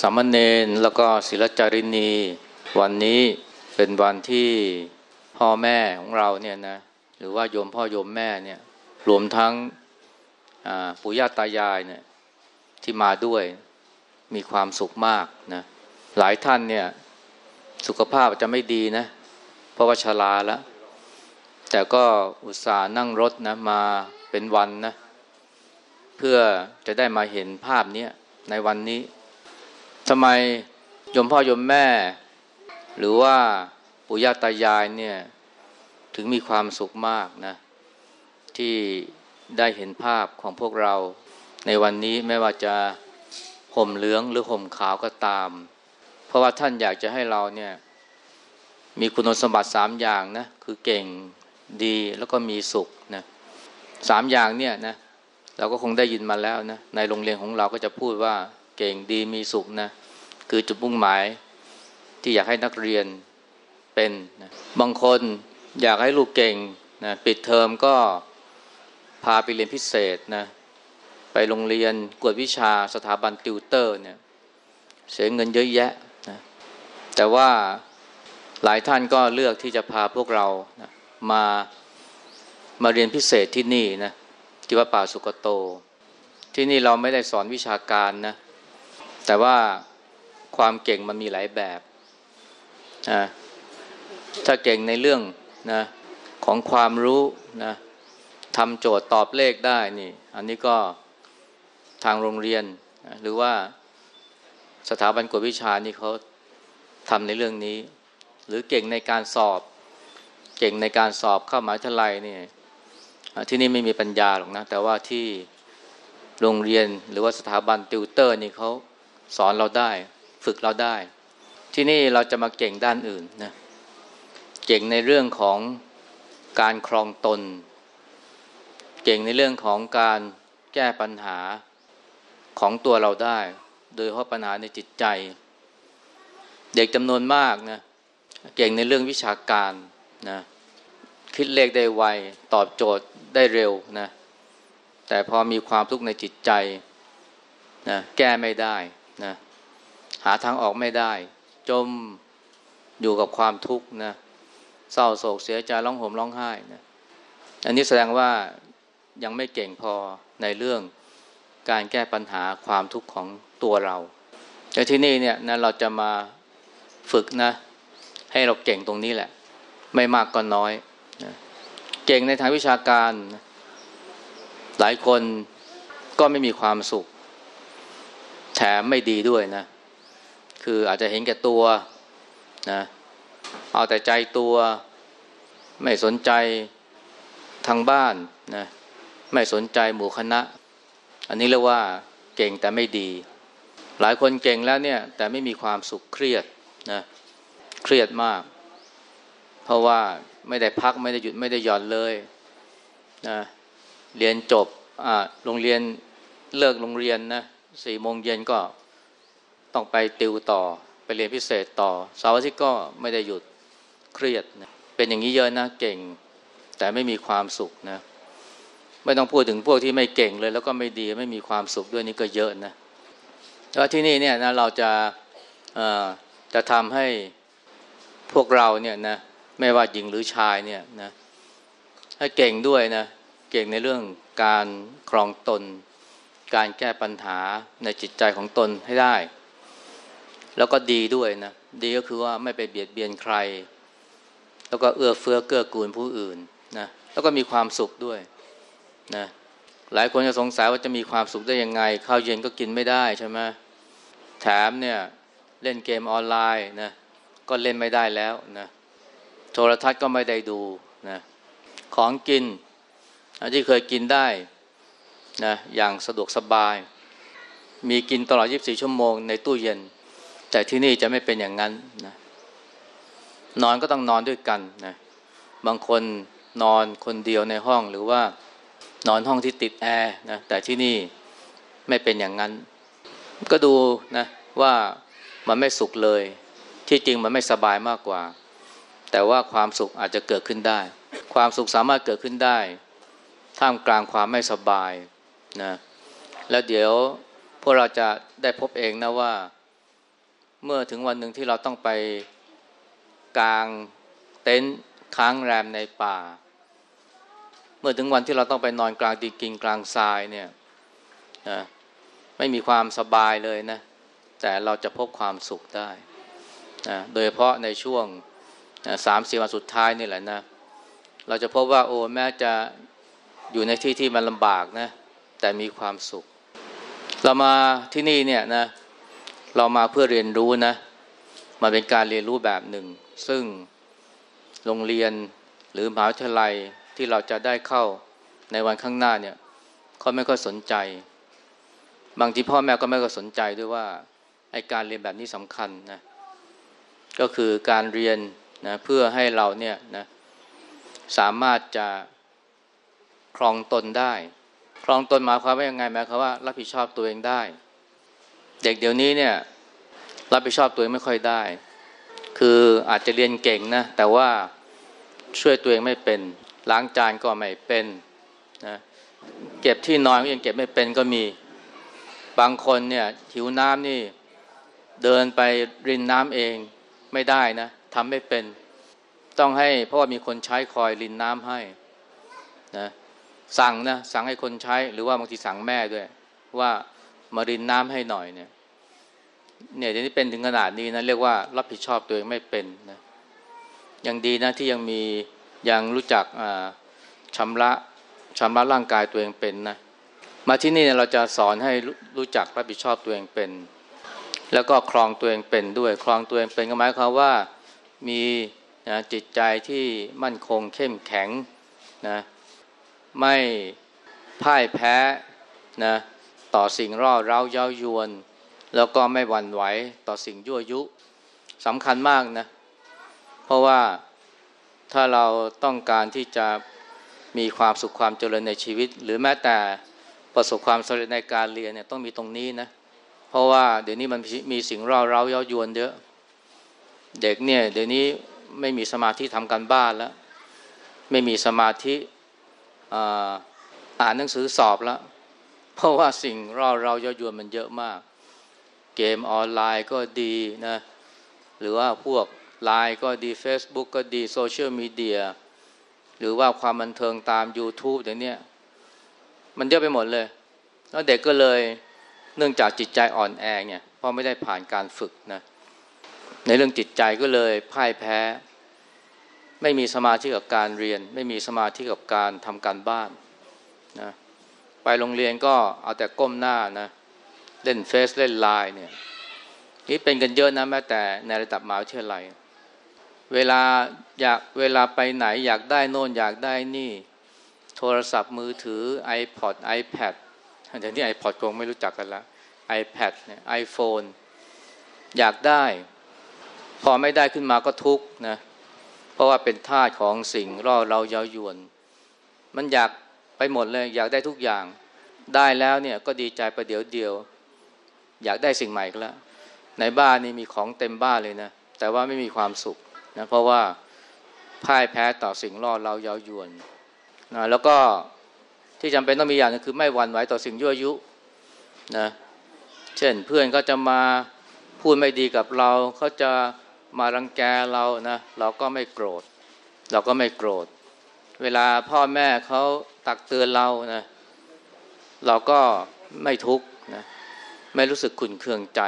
สามเณรแล้วก็ศิลจารินี วันนี้เป็นวันที่พ่อแม่ของเราเนี่ยนะหรือว่าโยมพ่อโยมแม่เนี่ยรวมทั้งปู่ย่าตายายเนี่ยที่มาด้วยมีความสุขมากนะหลายท่านเนี่ยสุขภาพจะไม่ดีนะเพราะว่าชราแล้วแต่ก็อุตส่าห์นั่งรถนะมาเป็นวันนะเพื่อจะได้มาเห็นภาพนี้ในวันนี้ ทำไมยมพ่อยมแม่ หรือว่าปู่ย่าตายายเนี่ยถึงมีความสุขมากนะที่ได้เห็นภาพของพวกเราในวันนี้ไม่ว่าจะห่มเหลืองหรือห่มขาวก็ตาม เพราะว่าท่านอยากจะให้เราเนี่ยมีคุณสมบัติสามอย่างนะคือเก่งดีแล้วก็มีสุขนะสามอย่างเนี่ยนะเราก็คงได้ยินมาแล้วนะในโรงเรียนของเราก็จะพูดว่าเก่งดีมีสุขนะ คือจุดมุ่งหมายที่อยากให้นักเรียนเป็นนะบางคนอยากให้ลูกเก่งนะปิดเทอมก็พาไปเรียนพิเศษนะไปโรงเรียนกวดวิชาสถาบันติวเตอร์เนี่ยเสียเงินเยอะแยะนะแต่ว่าหลายท่านก็เลือกที่จะพาพวกเรานะมามาเรียนพิเศษที่นี่นะที่วัดป่าสุกโต ที่นี่เราไม่ได้สอนวิชาการนะแต่ว่า ความเก่งมันมีหลายแบบนะถ้าเก่งในเรื่องนะของความรู้นะทำโจทย์ตอบเลขได้นี่ อันนี้ก็ทางโรงเรียนนะหรือว่าสถาบันกวดวิชานี่เขาทำในเรื่องนี้ หรือเก่งในการสอบ เก่งในการสอบเข้ามหาวิทยาลัยนี่ที่นี่ไม่มีปัญญาหรอกนะ แต่ว่าที่โรงเรียนหรือว่าสถาบันติวเตอร์นี่เขาสอนเราได้ ฝึกเราได้ ที่นี่เราจะมาเก่งด้านอื่นนะเก่งในเรื่องของการครองตน เก่งในเรื่องของการแก้ปัญหาของตัวเราได้ โดยเพราะปัญหาในจิตใจ เด็กจำนวนมากนะเก่งในเรื่องวิชาการนะคิดเลขได้ไวตอบโจทย์ได้เร็วนะแต่พอมีความทุกข์ในจิตใจนะแก้ไม่ได้นะ หาทางออกไม่ได้ จมอยู่กับความทุกข์นะเศร้าโศกเสียใจร้องห่มร้องไห้นะอันนี้แสดงว่ายังไม่เก่งพอในเรื่องการแก้ปัญหาความทุกข์ของตัวเราแต่ที่นี่เนี่ยนะเราจะมาฝึกนะ ให้เราเก่งตรงนี้แหละ ไม่มากก็น้อยนะเก่งในทางวิชาการ หลายคนก็ไม่มีความสุข แถมไม่ดีด้วยนะ คืออาจจะเห็นแก่ตัวนะเอาแต่ใจตัว ไม่สนใจทางบ้านนะไม่สนใจหมู่คณะ อันนี้เรียกว่าเก่งแต่ไม่ดี หลายคนเก่งแล้วเนี่ย แต่ไม่มีความสุขเครียดนะเครียดมาก เพราะว่าไม่ได้พักไม่ได้หยุดไม่ได้หย่อนเลยนะเรียนจบอ่าโรงเรียนเลิกโรงเรียนนะสี่โมงเย็นก็ ต้องไปติวต่อไปเรียนพิเศษต่อเสาร์อาทิตย์ก็ไม่ได้หยุดเครียดนะเป็นอย่างนี้เยอะนะเก่ง แต่ไม่มีความสุขนะไม่ต้องพูดถึงพวกที่ไม่เก่งเลย แล้วก็ไม่ดีไม่มีความสุขด้วยนี่ก็เยอะนะแต่ว่าที่นี่เนี่ยนะเราจะจะทำให้พวกเราเนี่ยนะไม่ว่าหญิงหรือชายเนี่ยนะให้เก่งด้วยนะเก่งในเรื่องการครองตน การแก้ปัญหาในจิตใจของตนให้ได้ แล้วก็ดีด้วยนะ ดีก็คือว่าไม่ไปเบียดเบียนใคร แล้วก็เอื้อเฟื้อเกื้อกูลผู้อื่นนะแล้วก็มีความสุขด้วยนะหลายคนจะสงสัยว่าจะมีความสุขได้ยังไงข้าวเย็นก็กินไม่ได้ใช่ไหมแถมเนี่ยเล่นเกมออนไลน์นะก็เล่นไม่ได้แล้วนะโทรทัศน์ก็ไม่ได้ดูนะของกินที่เคยกินได้นะอย่างสะดวกสบาย มีกินตลอด 24 ชั่วโมงในตู้เย็น แต่ที่นี่จะไม่เป็นอย่างนั้นนะนอนก็ต้องนอนด้วยกันนะบางคนนอนคนเดียวในห้องหรือว่านอนห้องที่ติดแอร์นะแต่ที่นี่ไม่เป็นอย่างนั้น ก็ดูนะว่ามันไม่สุขเลย ที่จริงมันไม่สบายมากกว่า แต่ว่าความสุขอาจจะเกิดขึ้นได้ ความสุขสามารถเกิดขึ้นได้ ท่ามกลางความไม่สบายนะแล้วเดี๋ยวพวกเราจะได้พบเองนะว่า เมื่อถึงวันหนึ่งที่เราต้องไปกลางเต็นท์ค้างแรมในป่า เมื่อถึงวันที่เราต้องไปนอนกลางดินกินกลางทรายเนี่ยนะไม่มีความสบายเลยนะ แต่เราจะพบความสุขได้นะโดยเฉพาะในช่วงสามสี่วันสุดท้ายนี่แหละนะ เราจะพบว่าโอ้แม้จะอยู่ในที่ที่มันลำบากนะ แต่มีความสุข เรามาที่นี่เนี่ยนะเเรามาเพื่อเรียนรู้นะมาเป็นการเรียนรู้แบบหนึ่ง ซึ่งโรงเรียนหรือมหาวิทยาลัยที่เราจะได้เข้าในวันข้างหน้าเนี่ยเขาไม่ค่อยสนใจ บางทีพ่อแม่ก็ไม่ค่อยสนใจด้วยว่าไอการเรียนแบบนี้สำคัญนะก็คือการเรียนนะเพื่อให้เราเนี่ยนะสามารถจะครองตนได้ ครองตนหมายความว่ายังไงหมายความว่า รับผิดชอบตัวเองได้ เด็กเดี๋ยวนี้เนี่ยรับผิดชอบตัวเองไม่ค่อยได้ คืออาจจะเรียนเก่งนะแต่ว่าช่วยตัวเองไม่เป็นล้างจานก็ไม่เป็นนะเก็บที่นอนก็ยังเก็บไม่เป็นก็มีบางคนเนี่ยหิวน้ำนี่เดินไปรินน้ำเองไม่ได้นะทำไม่เป็น ต้องให้เพราะว่ามีคนใช้คอยรินน้ำให้นะสั่งนะสั่งให้คนใช้หรือว่าบางทีสั่งแม่ด้วย ว่า มารินน้ำให้หน่อยเนี่ยเนี่ยเดี๋ยวนี้เป็นถึงขนาดนี้นะเรียกว่ารับผิดชอบตัวเองไม่เป็นนะยังดีนะที่ยังมียังรู้จักชำระชำระร่างกายตัวเองเป็นนะมาที่นี่เนเราจะสอนให้รู้จักรับผิดชอบตัวเองเป็น แล้วก็ครองตัวเองเป็นด้วยครองตัวเองเป็นก็หมายความว่ามีนะจิตใจที่มั่นคงเข้มแข็งนะไม่พ่ายแพ้นะ ต่อสิ่งร่อเร้าเย้ายวน แล้วก็ไม่หวั่นไหวต่อสิ่งยั่วยุสำคัญมากนะ เพราะว่าถ้าเราต้องการที่จะมีความสุขความเจริญในชีวิต หรือแม้แต่ประสบความสำเร็จในการเรียนเนี่ยต้องมีตรงนี้นะเพราะว่าเดี๋ยวนี้มันมีสิ่งร่าเร้าเย้ายวนเยอะเด็กเนี่ยเดี๋ยวนี้ไม่มีสมาธิทำการบ้านแล้ว ไม่มีสมาธิอ่านหนังสือสอบแล้ว เพราะว่าสิ่งร่าเราเย้ายวนมันเยอะมาก เกมออนไลน์ก็ดีนะหรือว่าพวกไลน์ก็ดี Facebook ก็ดีโซเชียลมีเดียหรือว่าความบันเทิงตาม YouTube อย่างเนี้ยมันเยอะไปหมดเลย แล้วเด็กก็เลยเนื่องจากจิตใจอ่อนแอเนี่ยเพราะไม่ได้ผ่านการฝึกนะในเรื่องจิตใจก็เลยพ่ายแพ้ ไม่มีสมาธิกับการเรียน ไม่มีสมาธิกับการทำการบ้านนะ ไปโรงเรียนก็เอาแต่ก้มหน้านะ เล่นเฟซเล่นไลน์เนี่ยนี่เป็นกันเยอะนะแม้แต่ในระดับมหาวิทยาลัย เวลาอยากเวลาไปไหนอยากได้โน่นอยากได้นี่ โทรศัพท์มือถือ iPod iPad เดี๋ยวนี้ iPod คงไม่รู้จักกันล้ว iPad เนี่ย iPhone อยากได้ พอไม่ได้ขึ้นมาก็ทุกข์นะ เพราะว่าเป็นท่าของสิ่งร่อเราเย้ายวน มันอยาก ไปหมดเลยอยากได้ทุกอย่าง ได้แล้วเนี่ยก็ดีใจประเดี๋ยวเดียว อยากได้สิ่งใหม่ก็แล้ว ในบ้านนี่มีของเต็มบ้านเลยนะ แต่ว่าไม่มีความสุขนะเพราะว่าพ่ายแพ้ต่อสิ่งล่อเราเย้ายวนนะแล้วก็ที่จำเป็นต้องมีอย่างนึงคือไม่หวั่นไหวต่อสิ่งยั่วยุนะเช่นเพื่อนก็จะมาพูดไม่ดีกับเราเขาจะมารังแกเรานะเราก็ไม่โกรธ เราก็ไม่โกรธ เวลาพ่อแม่เขา ตักเตือนเรานะเราก็ไม่ทุกข์นะไม่รู้สึกขุนเคืองใจ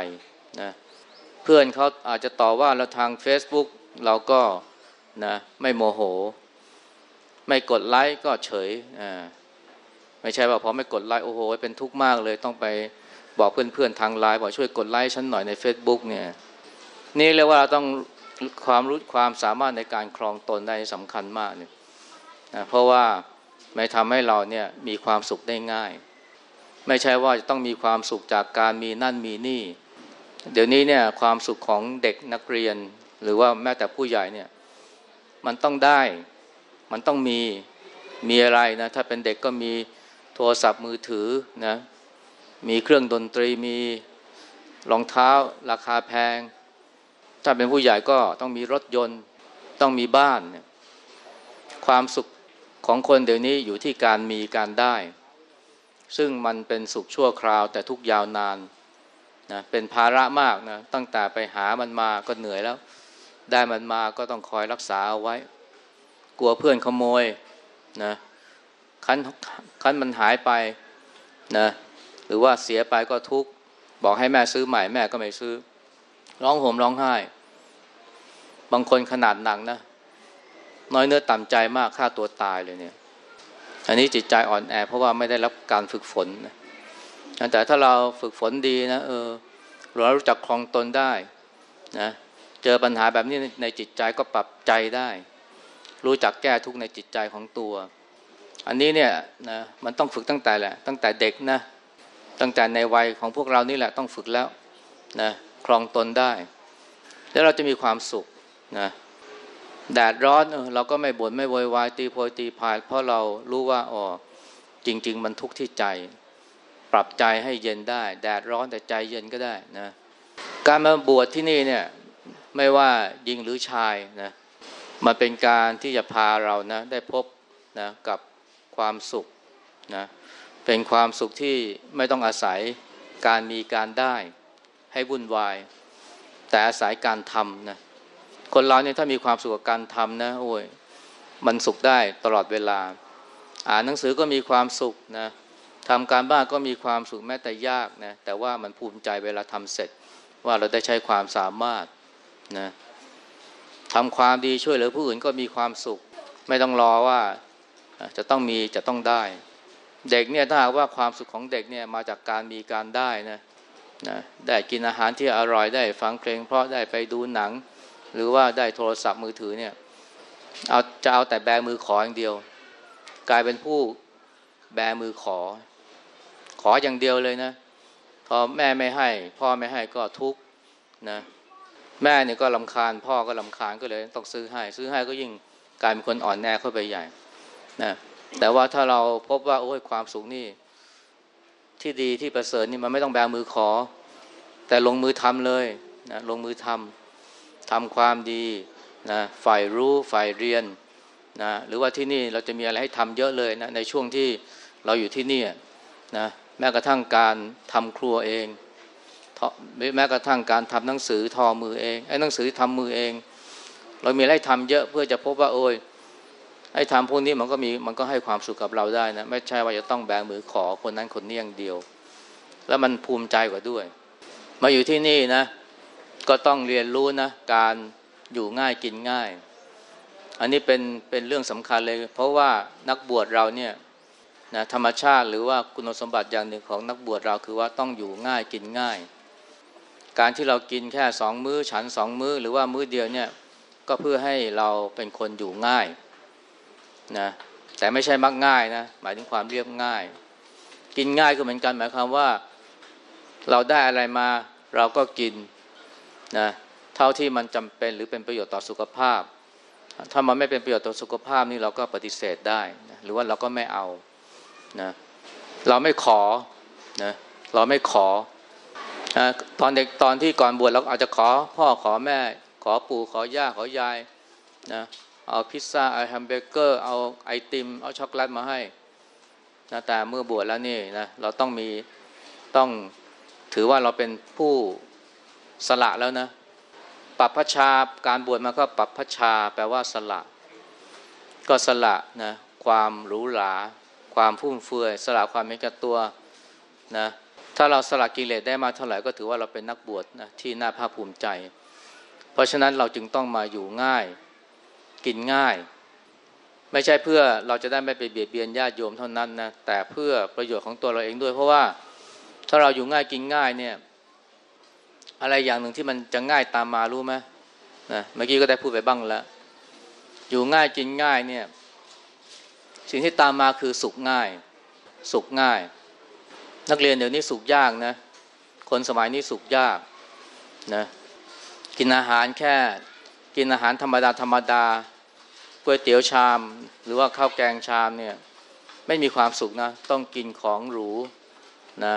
นะเพื่อนเขาอาจจะต่อว่าเราทาง Facebook เราก็นะไม่โมโห ไม่กดไลค์ก็เฉยอ่าไม่ใช่ว่าพอไม่กดไลค์โอ้โหเป็นทุกข์มากเลยต้องไปบอกเพื่อนๆทางไลน์บอกช่วยกดไลค์ฉันหน่อยใน Facebook เนี่ยนี่เรียกว่าเราต้องความรู้ความสามารถในการครองตนได้สำคัญมากเนี่ยนะเพราะว่า ไม่ทำให้เราเนี่ยมีความสุขได้ง่าย ไม่ใช่ว่าจะต้องมีความสุขจากการมีนั่นมีนี่ เดี๋ยวนี้เนี่ยความสุขของเด็กนักเรียน หรือว่าแม้แต่ผู้ใหญ่เนี่ยมันต้องได้มันต้องมีมีอะไรนะถ้าเป็นเด็กก็มีโทรศัพท์มือถือนะมีเครื่องดนตรีมีรองเท้าราคาแพง ถ้าเป็นผู้ใหญ่ก็ต้องมีรถยนต์ ต้องมีบ้านเนี่ยความสุข ของคนเดี๋ยวนี้อยู่ที่การมีการได้ ซึ่งมันเป็นสุขชั่วคราวแต่ทุกยาวนานนะเป็นภาระมากนะตั้งแต่ไปหามันมาก็เหนื่อยแล้ว ได้มันมาก็ต้องคอยรักษาเอาไว้ กลัวเพื่อนขโมยนะคันคันมันหายไปนะหรือว่าเสียไปก็ทุกข์บอกให้แม่ซื้อใหม่แม่ก็ไม่ซื้อ ร้องห่มร้องไห้ บางคนขนาดหนักนะ น้อยเนื้อต่ำใจมากฆ่าตัวตายเลยเนี่ย อันนี้จิตใจอ่อนแอ เพราะว่าไม่ได้รับการฝึกฝนนะแต่ถ้าเราฝึกฝนดีนะเออเรารู้จักคลองตนได้นะเจอปัญหาแบบนี้ในจิตใจก็ปรับใจได้ รู้จักแก้ทุกในจิตใจของตัว อันนี้เนี่ยนะมันต้องฝึกตั้งแต่แหละ ตั้งแต่เด็กนะตั้งแต่ในวัยของพวกเรานี่แหละต้องฝึกแล้วนะคลองตนได้ แล้วเราจะมีความสุขนะ แดดร้อนเออเราก็ไม่บน่นไม่โวยวายตีโพยตีพาย เพราะเรารู้ว่าอ๋อจริง ๆ มันทุกข์ที่ใจ ปรับใจให้เย็นได้ แดดร้อนแต่ใจเย็นก็ได้นะการมาบวชที่นี่เนี่ยไม่ว่าหญิงหรือชายนะมันเป็นการที่จะพาเรานะได้พบนะกับความสุขนะเป็นความสุขที่ไม่ต้องอาศัยการมีการได้ให้วุ่นวาย แต่อาศัยการทำนะ คนเราเนี่ยถ้ามีความสุขกับการทำนะโอ้ยมันสุขได้ตลอดเวลา อ่านหนังสือก็มีความสุขนะทำการบ้านก็มีความสุขแม้แต่ยากนะแต่ว่ามันภูมิใจเวลาทำเสร็จ ว่าเราได้ใช้ความสามารถนะทำความดีช่วยเหลือผู้อื่นก็มีความสุข ไม่ต้องรอว่าจะต้องมีจะต้องได้ เด็กเนี่ยถ้าหากว่าความสุขของเด็กเนี่ยมาจากการมีการได้นะนะได้กินอาหารที่อร่อยได้ฟังเพลงเพราะได้ไปดูหนัง หรือว่าได้โทรศัพท์มือถือเนี่ยเอาจะเอาแต่แบมือขออย่างเดียว กลายเป็นผู้แบมือขอ ขออย่างเดียวเลยนะพอแม่ไม่ให้ พ่อไม่ให้ก็ทุกข์นะแม่เนี่ยก็ลำคาญ พ่อก็ลำคาญก็เลยต้องซื้อให้ ซื้อให้ก็ยิ่งกลายเป็นคนอ่อนแอเข้าไปใหญ่นะแต่ว่าถ้าเราพบว่าโอ้ยความสุขนี่ ที่ดีที่ประเสริฐนี่มันไม่ต้องแบมือขอ แต่ลงมือทำเลยนะลงมือทำ ทำความดีนะฝ่ายรู้ฝ่ายเรียนนะหรือว่าที่นี่เราจะมีอะไรให้ทำเยอะเลยนะในช่วงที่เราอยู่ที่นี่นะแม้กระทั่งการทำครัวเองแม้กระทั่งการทำหนังสือทอมือเองไอ้หนังสือทำมือเอง เรามีอะไรทำเยอะเพื่อจะพบว่าโอ้ยไอ้ทำพวกนี้มันก็มีมันก็ให้ความสุขกับเราได้นะไม่ใช่ว่าจะต้องแบมือขอคนนั้นคนนี้อย่างเดียว แล้วมันภูมิใจกว่าด้วย มาอยู่ที่นี่นะ ก็ต้องเรียนรู้นะการอยู่ง่ายกินง่าย อันนี้เป็นเป็นเรื่องสำคัญเลย เพราะว่านักบวชเราเนี่ยนะธรรมชาติหรือว่าคุณสมบัติอย่างหนึ่งของนักบวชเราคือว่าต้องอยู่ง่ายกินง่าย การที่เรากินแค่สองมื้อฉันสองมื้อหรือว่ามื้อเดียวเนี่ยก็เพื่อให้เราเป็นคนอยู่ง่ายนะแต่ไม่ใช่มักง่ายนะหมายถึงความเรียบง่าย กินง่ายก็เหมือนกันหมายความว่า เราได้อะไรมาเราก็กิน นะเท่าที่มันจำเป็นหรือเป็นประโยชน์ต่อสุขภาพ ถ้ามันไม่เป็นประโยชน์ต่อสุขภาพนี่เราก็ปฏิเสธได้นะหรือว่าเราก็ไม่เอานะเราไม่ขอนะเราไม่ขอนะตอนเด็กตอนที่ก่อนบวชเราอาจจะขอพ่อขอแม่ ขอปู่ขอย่าขอยายนะเอาพิซซ่าเอาแฮมเบอร์เกอร์ เอาไอติม เอาช็อกโกแลตมาให้นะแต่เมื่อบวชแล้วนี่นะเราต้องมีต้องถือว่าเราเป็นผู้ สละแล้วนะปัพพชาการบวชมาก็ปัพพชา แปลว่าสละ ก็สละนะความหรูหราความฟุ่มเฟือยสละความเป็นกับตัวนะถ้าเราสละกิเลสได้มาเท่าไหร่ก็ถือว่าเราเป็นนักบวชนะที่น่าภาคภูมิใจ เพราะฉะนั้นเราจึงต้องมาอยู่ง่าย กินง่าย ไม่ใช่เพื่อเราจะได้ไม่ไปเบียดเบียนญาติโยมเท่านั้นนะแต่เพื่อประโยชน์ของตัวเราเองด้วย เพราะว่าถ้าเราอยู่ง่ายกินง่ายเนี่ย อะไรอย่างหนึ่งที่มันจะง่ายตามมารู้ไหมนะเมื่อกี้ก็ได้พูดไปบ้างแล้ว อยู่ง่ายกินง่ายเนี่ย สิ่งที่ตามมาคือสุขง่าย สุขง่าย นักเรียนเดี๋ยวนี้สุกยากนะ คนสมัยนี้สุกยากนะกินอาหารแค่ กินอาหารธรรมดาธรรมดาก๋วยเตี๋ยวชาม หรือว่าข้าวแกงชามเนี่ย ไม่มีความสุขนะ ต้องกินของหรูนะ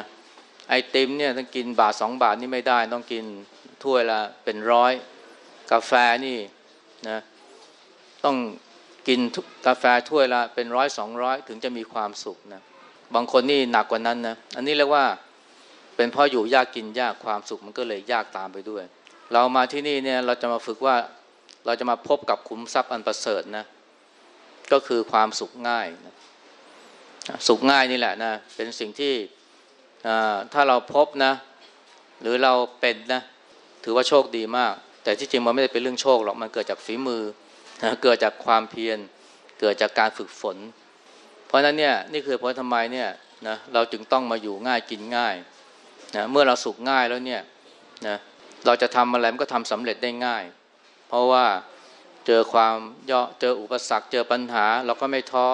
ไอติมเนี่ยต้องกินบาทสองบาทนี่ไม่ได้ ต้องกินถ้วยละเป็นร้อย กาแฟนี่นะต้องกินกาแฟถ้วยละเป็นร้อยสองร้อยถึงจะมีความสุขนะบางคนนี่หนักกว่านั้นนะอันนี้เรียกว่าเป็นเพราะอยู่ยากกินยากความสุขมันก็เลยยากตามไปด้วย เรามาที่นี่เนี่ยเราจะมาฝึกว่าเราจะมาพบกับขุมทรัพย์อันประเสริฐนะก็คือความสุขง่ายนะสุขง่ายนี่แหละนะเป็นสิ่งที่ ถ้าเราพบนะ หรือเราเป็นนะ ถือว่าโชคดีมาก แต่ที่จริงมันไม่ได้เป็นเรื่องโชคหรอกมันเกิดจากฝีมือเกิดจากความเพียรเกิดจากการฝึกฝน เพราะนั้นเนี่ยนี่คือเพราะทำไมเนี่ยนะเราจึงต้องมาอยู่ง่ายกินง่ายนะเมื่อเราสุขง่ายแล้วเนี่ยนะเราจะทำอะไรมันก็ทำสำเร็จได้ง่าย เพราะว่าเจอความย่อเจออุปสรรคเจอปัญหา เราก็ไม่ท้อ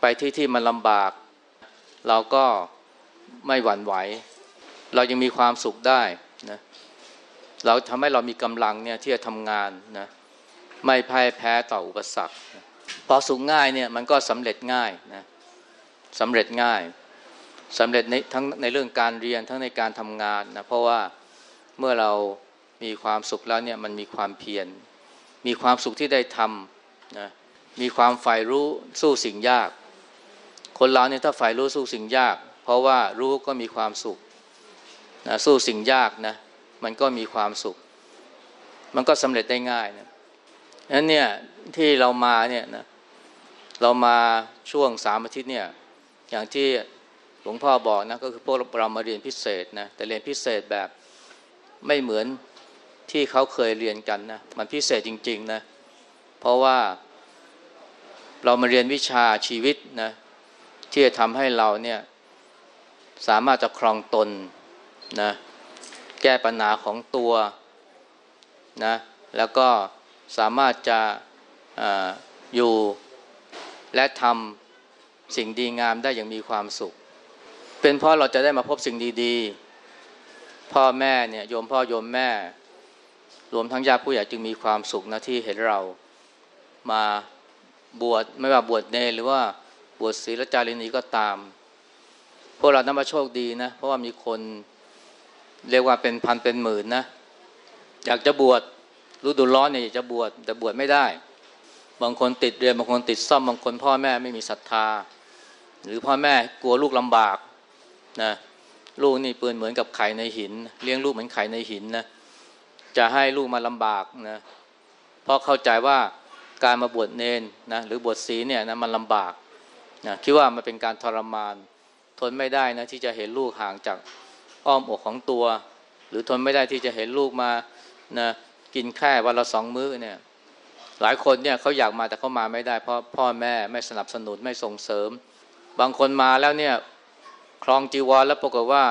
ไปที่ที่มันลำบาก เราก็ ไม่หวั่นไหว เรายังมีความสุขได้นะเราทำให้เรามีกำลังเนี่ยที่จะทำงานนะไม่พ่ายแพ้ต่ออุปสรรคพอสุขง่ายเนี่ยมันก็สำเร็จง่ายนะสำเร็จง่ายสำเร็จในทั้งในเรื่องการเรียนทั้งในการทำงานนะเพราะว่าเมื่อเรามีความสุขแล้วเนี่ยมันมีความเพียรมีความสุขที่ได้ทำนะมีความใฝ่รู้สู้สิ่งยาก คนเราเนี่ยถ้าใฝ่รู้สู้สิ่งยาก เพราะว่ารู้ก็มีความสุขนะสู้สิ่งยากนะ มันก็มีความสุข มันก็สำเร็จได้ง่ายนะนั้นเนี่ยที่เรามาเนี่ยนะเรามาช่วงสามอาทิตย์เนี่ยอย่างที่หลวงพ่อบอกนะก็คือพวกเรามาเรียนพิเศษนะแต่เรียนพิเศษแบบไม่เหมือนที่เขาเคยเรียนกันนะมันพิเศษจริงๆนะเพราะว่าเรามาเรียนวิชาชีวิตนะที่จะทำให้เราเนี่ย สามารถจะครองตนนะแก้ปัญหาของตัวนะแล้วก็สามารถจะออยู่และทำสิ่งดีงามได้อย่างมีความสุข เป็นเพราะเราจะได้มาพบสิ่งดีๆ พ่อแม่เนี่ยโยมพ่อโยมแม่ รวมทั้งญาติผู้ใหญ่จึงมีความสุขนะที่เห็นเรามาบวชไม่ว่าบวชเนหรือว่าบวชศีลจารีนีก็ตาม วกเรานั้นมาโชคดีนะ เพราะว่ามีคนเรียกว่าเป็นพันเป็นหมื่นนะ อยากจะบวชฤดูร้อนเนี่ยอยากจะบวชแต่บวชไม่ได้ บางคนติดเรียนบางคนติดซ่อมบางคนพ่อแม่ไม่มีศรัทธา หรือพ่อแม่กลัวลูกลำบากนะลูกนี่เปืนเหมือนกับไข่ในหิน เลี้ยงลูกเหมือนไข่ในหินนะจะให้ลูกมาลำบากนะเพราะเข้าใจว่าการมาบวชเนนนะหรือบวชศีเนี่ยนะมันลำบากนะคิดว่ามันเป็นการทรมาน นไม่ได้นะที่จะเห็นลูกห่างจากอ้อมอกของตัว หรือทนไม่ได้ที่จะเห็นลูกมานะกินแค่วันละสองมื้อเนี่ยหลายคนเนี่ยเขาอยากมาแต่เขามาไม่ได้ เพราะพ่อแม่ไม่สนับสนุนไม่ส่งเสริม บางคนมาแล้วเนี่ยคลองจีวรแล้วปรากฏว่า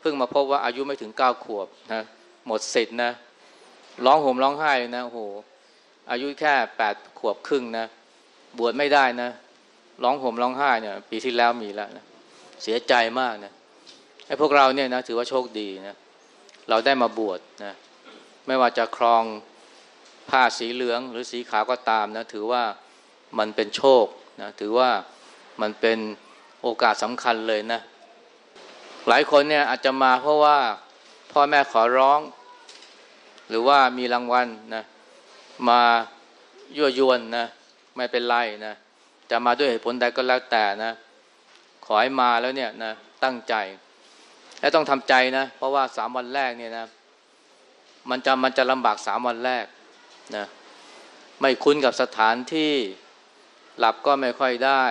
เพิ่งมาพบว่าอายุไม่ถึงเก้าขวบนะหมดสิทธิ์นะร้องห่มร้องไห้นะโหอายุแค่แปดขวบครึ่งนะบวชไม่ได้นะร้องห่มร้องไห้เนี่ย ปีที่แล้วมีแล้วนะ เสียใจมากนะไอ้พวกเราเนี่ยนะถือว่าโชคดีนะเราได้มาบวชนะไม่ว่าจะครองผ้าสีเหลืองหรือสีขาวก็ตามนะถือว่ามันเป็นโชคนะถือว่ามันเป็นโอกาสสำคัญเลยนะ หลายคนเนี่ยอาจจะมาเพราะว่าพ่อแม่ขอร้อง หรือว่ามีรางวัลนะมายั่วยวนนะไม่เป็นไรนะจะมาด้วยเหตุผลใดก็แล้วแต่นะ ขอให้มาแล้วเนี่ยนะตั้งใจ และต้องทำใจนะ เพราะว่าสามวันแรกเนี่ยนะมันจะมันจะลำบากสามวันแรกนะไม่คุ้นกับสถานที่หลับก็ไม่ค่อยได้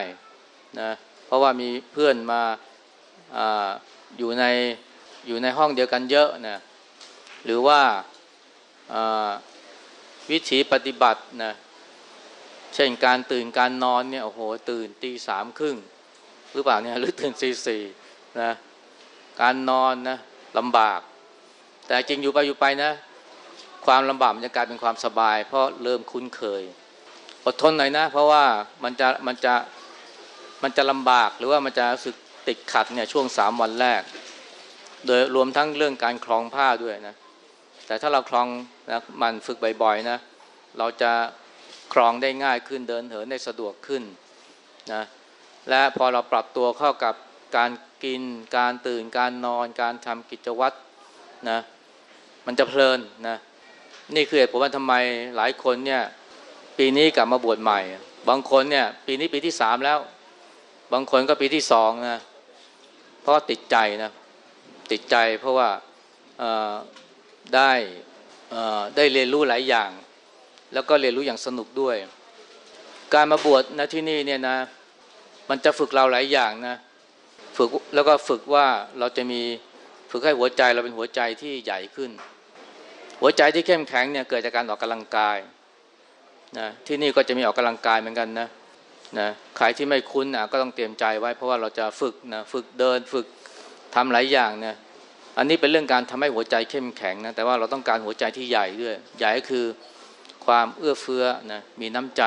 นะเพราะว่ามีเพื่อนมาออยู่ในอยู่ในห้องเดียวกันเยอะนะหรือว่าวิถีปฏิบัตินะเช่นการตื่นการนอนเนี่ยโอ้โหตื่นตีสามครึ่ง หรือเปล่าเนี่ยหรือตื่นสี่สี่นะการนอนนะลำบาก แต่จริงอยู่ไปอยู่ไปนะ ความลำบากมันจะกลายเป็นความสบาย เพราะเริ่มคุ้นเคย อดทนหน่อยนะ เพราะว่ามันจะมันจะมันจะลำบากหรือว่ามันจะรู้สึกติดขัดเนี่ยช่วงสามวันแรก โดยรวมทั้งเรื่องการคลองผ้าด้วยนะ แต่ถ้าเราคลองนะมันฝึกบ่อยๆนะ เราจะคลองได้ง่ายขึ้นเดินเหินได้สะดวกขึ้นนะ และพอเราปรับตัวเข้ากับการกิน การตื่น การนอน การทำกิจวัตรนะ มันจะเพลินนะ นี่คือเหตุผลว่าทำไมหลายคนเนี่ยปีนี้กลับมาบวชใหม่ บางคนเนี่ยปีนี้ปีที่สามแล้ว บางคนก็ปีที่สองนะ เพราะติดใจนะ ติดใจเพราะว่าได้ได้เรียนรู้หลายอย่าง แล้วก็เรียนรู้อย่างสนุกด้วย การมาบวชนะที่นี่เนี่ยนะ มันจะฝึกเราหลายอย่างนะฝึกแล้วก็ฝึกว่าเราจะมีฝึกให้หัวใจเราเป็นหัวใจที่ใหญ่ขึ้น หัวใจที่เข้มแข็งเนี่ยเกิดจากการออกกำลังกายนะที่นี่ก็จะมีออกกำลังกายเหมือนกันนะนะใครที่ไม่คุ้นนะก็ต้องเตรียมใจไว้เพราะว่าเราจะฝึกนะฝึกเดินฝึกทำหลายอย่างนะอันนี้เป็นเรื่องการทำให้หัวใจเข้มแข็งนะแต่ว่าเราต้องการหัวใจที่ใหญ่ด้วย ใหญ่ก็คือความเอื้อเฟื้อนะมีน้ำใจ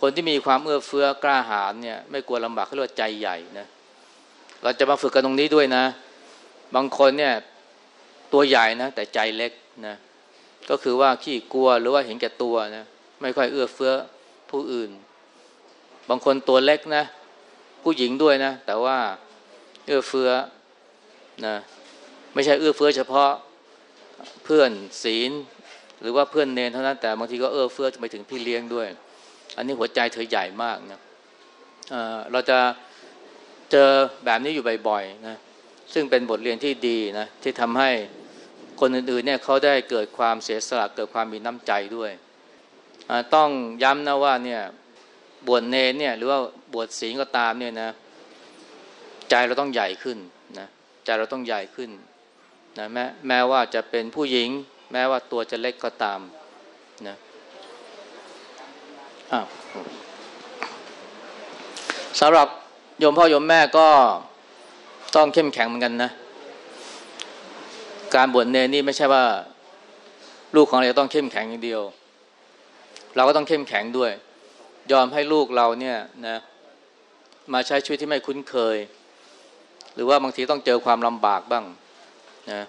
คนที่มีความเอื้อเฟื้อกล้าหาญเนี่ยไม่กลัวลำบากเขาเรียกว่าใจใหญ่นะเราจะมาฝึกกันตรงนี้ด้วยนะ บางคนเนี่ยตัวใหญ่นะแต่ใจเล็กนะก็คือว่าขี้กลัวหรือว่าเห็นแก่ตัวนะไม่ค่อยเอื้อเฟื้อผู้อื่น บางคนตัวเล็กนะผู้หญิงด้วยนะ แต่ว่าเอื้อเฟื้อนะไม่ใช่เอื้อเฟื้อเฉพาะเพื่อนศีล หรือว่าเพื่อนเนนเท่านั้นแต่บางทีก็เอื้อเฟื้อไปถึงพี่เลี้ยงด้วย อันนี้หัวใจเธอใหญ่มากนะเราจะเจอแบบนี้อยู่บ่อยๆนะซึ่งเป็นบทเรียนที่ดีนะที่ทำให้คนอื่นๆเนี่ยเขาได้เกิดความเสียสละเกิดความมีน้ำใจด้วยต้องย้ำนะว่าเนี่ยบวชเนนเนี่ยหรือว่าบวชศีลก็ตามเนี่ยนะใจเราต้องใหญ่ขึ้นนะใจเราต้องใหญ่ขึ้นนะแม้แม้ว่าจะเป็นผู้หญิง แม้ว่าตัวจะเล็กก็ตามนะ สำหรับโยมพ่อโยมแม่ก็ต้องเข้มแข็งเหมือนกันนะ การบวชเนนี่ไม่ใช่ว่า ลูกของเราต้องเข้มแข็งอย่างเดียว เราก็ต้องเข้มแข็งด้วย ยอมให้ลูกเราเนี่ยนะมาใช้ชีวิตที่ไม่คุ้นเคย หรือว่าบางทีต้องเจอความลำบากบ้างนะ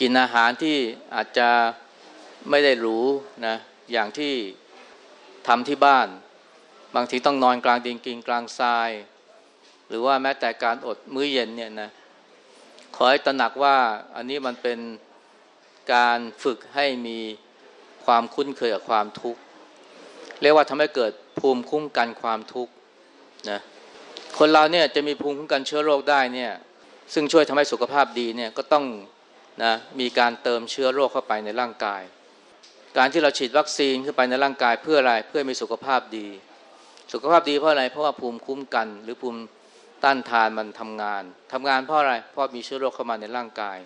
กินอาหารที่อาจจะไม่ได้รู้นะอย่างที่ ทำที่บ้าน บางทีต้องนอนกลางดินกินกลางทราย หรือว่าแม้แต่การอดมื้อเย็นเนี่ยนะขอให้ตระหนักว่าอันนี้มันเป็นการฝึกให้มีความคุ้นเคยกับความทุกข์เรียกว่าทำให้เกิดภูมิคุ้มกันความทุกข์นะคนเราเนี่ยจะมีภูมิคุ้มกันเชื้อโรคได้เนี่ยซึ่งช่วยทำให้สุขภาพดีเนี่ยก็ต้องนะมีการเติมเชื้อโรคเข้าไปในร่างกาย การที่เราฉีดวัคซีนเข้าไปในร่างกายเพื่ออะไรเพื่อมีสุขภาพดี สุขภาพดีเพราะอะไรเพราะว่าภูมิคุ้มกัน หรือภูมิต้านทานมันทำงานทำงานเพราะอะไรเพราะมีเชื้อโรคเข้ามาในร่างกาย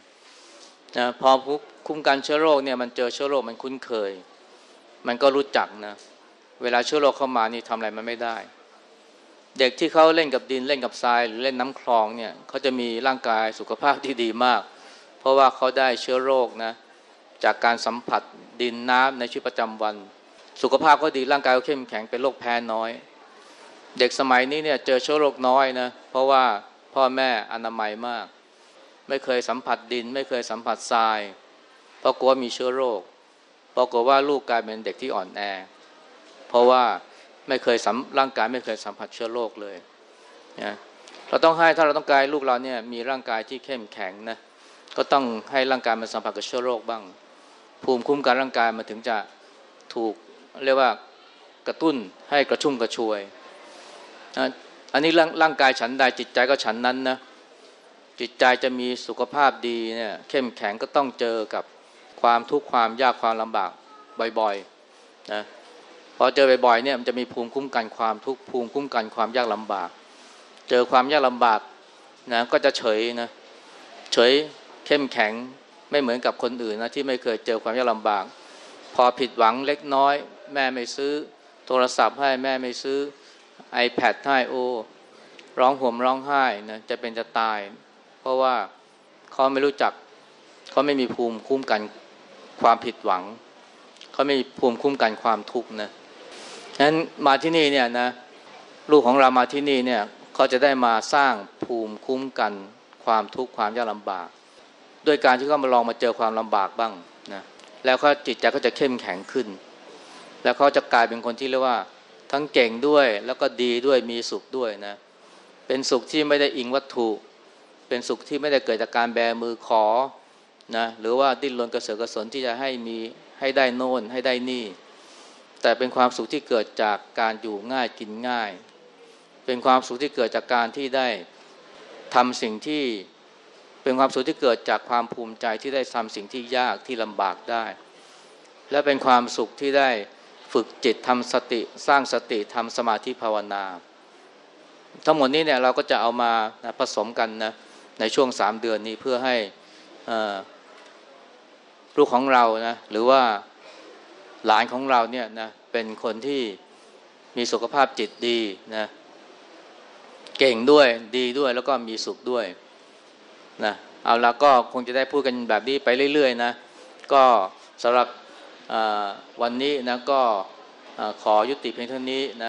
นะพอคุ้มกันเชื้อโรคเนี่ยมันเจอเชื้อโรคมันคุ้นเคย มันก็รู้จักนะเวลาเชื้อโรคเข้ามานี่ทำอะไรมันไม่ได้ เด็กที่เขาเล่นกับดินเล่นกับทรายหรือเล่นน้ำคลองเนี่ยเขาจะมีร่างกายสุขภาพที่ดีมาก เพราะว่าเขาได้เชื้อโรคนะ จากการสัมผัสดินน้ำในชีวิตประจำวัน สุขภาพก็ดีร่างกายก็เข้มแข็งเป็นโรคแพ้น้อย เด็กสมัยนี้เนี่ยเจอเชื้อโรคน้อยนะเพราะว่าพ่อแม่อนามัยมาก ไม่เคยสัมผัสดิน ไม่เคยสัมผัสทราย เพราะกลัวมีเชื้อโรคปรากฏว่าลูกกลายเป็นเด็กที่อ่อนแอ เพราะว่าไม่เคยสัมร่างกายไม่เคยสัมผัสเชื้อโรคเลยนะเราต้องให้ถ้าเราต้องการลูกเราเนี่ยมีร่างกายที่เข้มแข็งนะก็ต้องให้ร่างกายมันสัมผัสกับเชื้อโรคบ้าง ภูมิคุ้มกันร่างกายมันถึงจะถูกเรียกว่ากระตุ้นให้กระชุ่มกระชวยอันนี้ร่างร่างกายฉันใดจิตใจก็ฉันนั้นนะจิตใจจะมีสุขภาพดีเนี่ยเข้มแข็งก็ต้องเจอกับความทุกข์ความยากความลำบากบ่อยๆนะพอเจอบ่อยๆเนี่ยมันจะมีภูมิคุ้มกันความทุกข์ภูมิคุ้มกันความยากลำบาก เจอความยากลำบากนะก็จะเฉยนะเฉยเข้มแข็ง ไม่เหมือนกับคนอื่นนะที่ไม่เคยเจอความยากลำบาก พอผิดหวังเล็กน้อย แม่ไม่ซื้อ โทรศัพท์ให้แม่ไม่ซื้อ iPad ให้โอ ร้องห่มร้องไห้นะจะเป็นจะตาย เพราะว่าเขาไม่รู้จักเขาไม่มีภูมิคุ้มกันความผิดหวังเขาไม่มีภูมิคุ้มกันความทุกข์นะฉะนั้นมาที่นี่เนี่ยนะลูกของเรามาที่นี่เนี่ยเขาจะได้มาสร้างภูภูมิคุ้มกันความทุกข์ความยากลำบาก โดยการที่เขามาลองมาเจอความลำบากบ้างนะแล้วเขาจิตใจเขาจะเข้มแข็งขึ้น แล้วเขาจะกลายเป็นคนที่เรียกว่า ทั้งเก่งด้วยแล้วก็ดีด้วยมีสุขด้วยนะเป็นสุขที่ไม่ได้อิงวัตถุ เป็นสุขที่ไม่ได้เกิดจากการแบมือขอนะหรือว่าดิ้นรนกระเสือกกระสนที่จะให้มีให้ได้โน่นให้ได้นี่ แต่เป็นความสุขที่เกิดจากการอยู่ง่ายกินง่าย เป็นความสุขที่เกิดจากการที่ได้ทำสิ่งที่ เป็นความสุขที่เกิดจากความภูมิใจที่ได้ทำสิ่งที่ยากที่ลำบากได้ และเป็นความสุขที่ได้ฝึกจิตทำสติ สร้างสติทำสมาธิภาวนา ทั้งหมดนี้เนี่ยเราก็จะเอามาผสมกันนะในช่วงสามเดือนนี้เพื่อให้ลูกของเรานะหรือว่าหลานของเราเนี่ยนะเป็นคนที่มีสุขภาพจิตดีนะเก่งด้วยดีด้วยแล้วก็มีสุขด้วย นะเอาละก็คงจะได้พูดกันแบบนี้ไปเรื่อยๆนะก็สำหรับวันนี้นะก็ขอยุติเพียงเท่านี้นะ